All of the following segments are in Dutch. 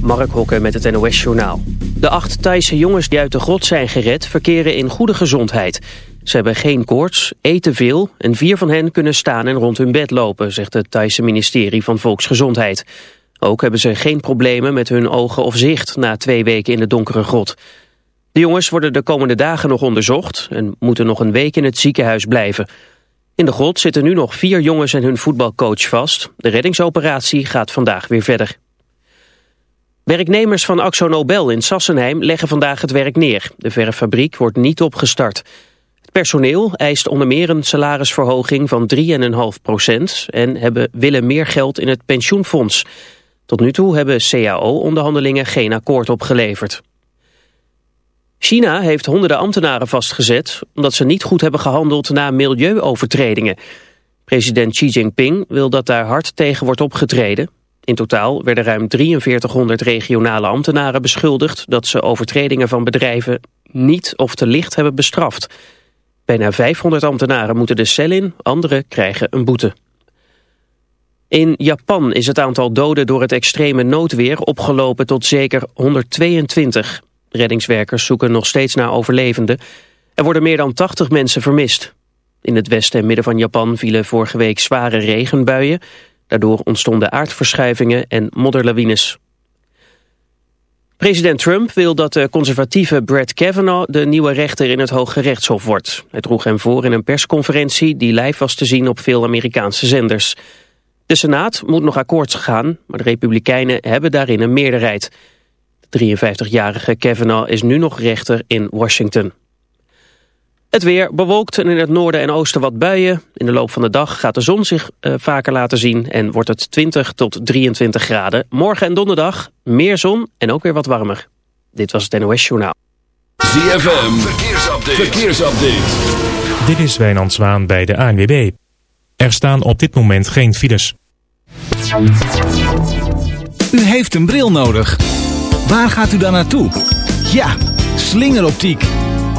Mark Hokke met het NOS Journaal. De acht Thaise jongens die uit de grot zijn gered verkeren in goede gezondheid. Ze hebben geen koorts, eten veel en vier van hen kunnen staan en rond hun bed lopen, zegt het Thaise ministerie van Volksgezondheid. Ook hebben ze geen problemen met hun ogen of zicht na twee weken in de donkere grot. De jongens worden de komende dagen nog onderzocht en moeten nog een week in het ziekenhuis blijven. In de grot zitten nu nog vier jongens en hun voetbalcoach vast. De reddingsoperatie gaat vandaag weer verder. Werknemers van Axo Nobel in Sassenheim leggen vandaag het werk neer. De verffabriek wordt niet opgestart. Het personeel eist onder meer een salarisverhoging van 3,5 procent... en hebben, willen meer geld in het pensioenfonds. Tot nu toe hebben CAO-onderhandelingen geen akkoord opgeleverd. China heeft honderden ambtenaren vastgezet... omdat ze niet goed hebben gehandeld na milieuovertredingen. President Xi Jinping wil dat daar hard tegen wordt opgetreden. In totaal werden ruim 4300 regionale ambtenaren beschuldigd... dat ze overtredingen van bedrijven niet of te licht hebben bestraft. Bijna 500 ambtenaren moeten de cel in, anderen krijgen een boete. In Japan is het aantal doden door het extreme noodweer opgelopen tot zeker 122. Reddingswerkers zoeken nog steeds naar overlevenden. Er worden meer dan 80 mensen vermist. In het westen en midden van Japan vielen vorige week zware regenbuien. Daardoor ontstonden aardverschuivingen en modderlawines. President Trump wil dat de conservatieve Brett Kavanaugh de nieuwe rechter in het Hoge Rechtshof wordt. Hij droeg hem voor in een persconferentie die live was te zien op veel Amerikaanse zenders. De Senaat moet nog akkoord gaan, maar de Republikeinen hebben daarin een meerderheid. De 53-jarige Kavanaugh is nu nog rechter in Washington. Het weer bewolkt en in het noorden en oosten wat buien. In de loop van de dag gaat de zon zich uh, vaker laten zien en wordt het 20 tot 23 graden. Morgen en donderdag meer zon en ook weer wat warmer. Dit was het NOS Journaal. ZFM, verkeersupdate. verkeersupdate. Dit is Wijnand Zwaan bij de ANWB. Er staan op dit moment geen files. U heeft een bril nodig. Waar gaat u dan naartoe? Ja, slingeroptiek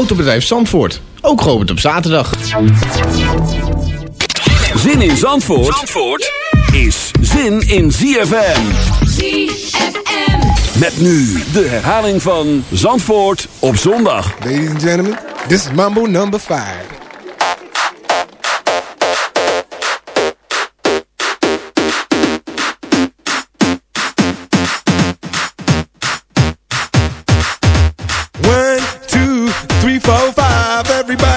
Autobedrijf Zandvoort, ook geopend op zaterdag. Zin in Zandvoort, Zandvoort is zin in ZFM. ZFM. Met nu de herhaling van Zandvoort op zondag. Ladies and gentlemen, this is Mambo number 5.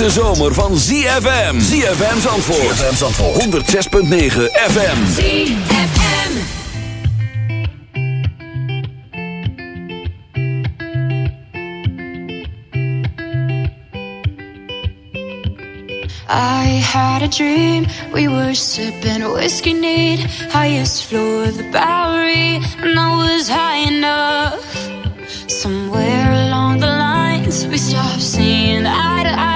Hete zomer van ZFM. ZFM Zandvoort. ZFM Zandvoort. 106.9 FM. ZFM. I had a dream. We were sipping whiskey neat, highest floor of the Bowery, and I was high enough. Somewhere along the lines, we stopped seeing eye to eye.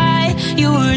You were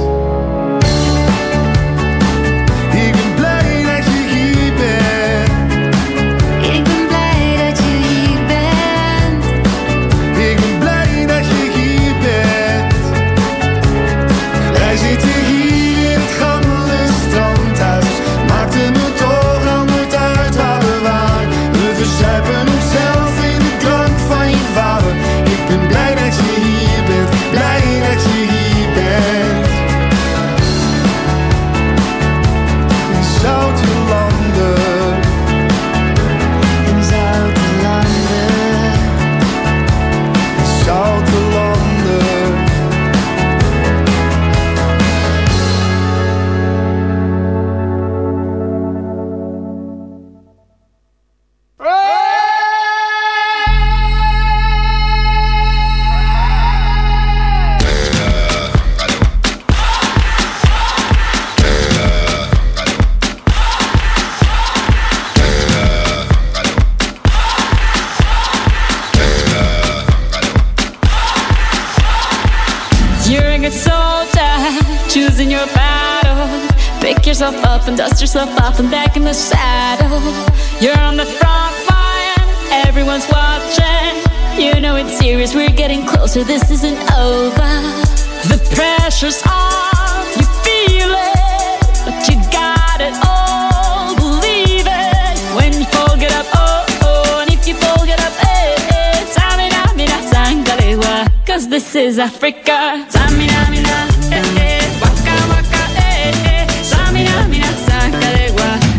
is Africa. Samina, mina, eh, eh. Waka, waka, eh, eh. Samina, mina.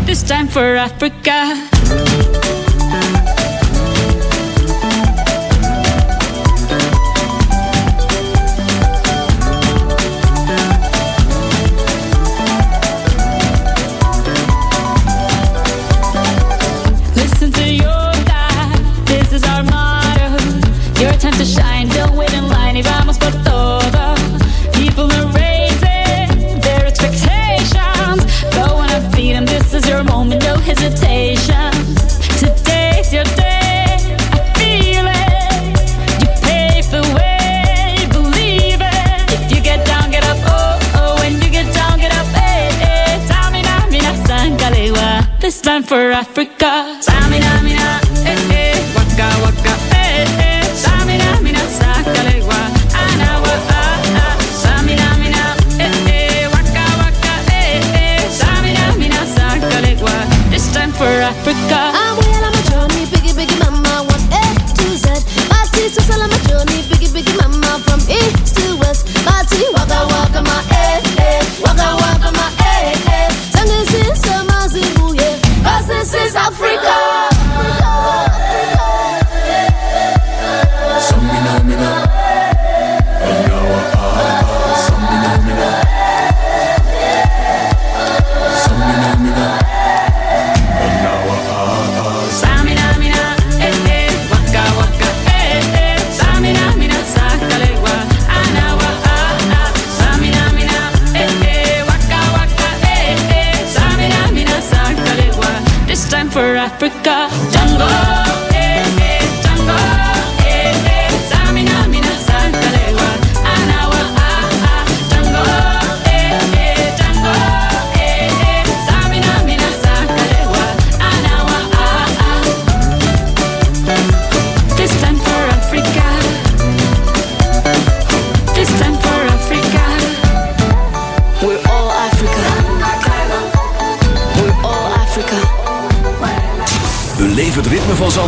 This time for Africa. for Africa. Africa.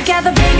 together, baby.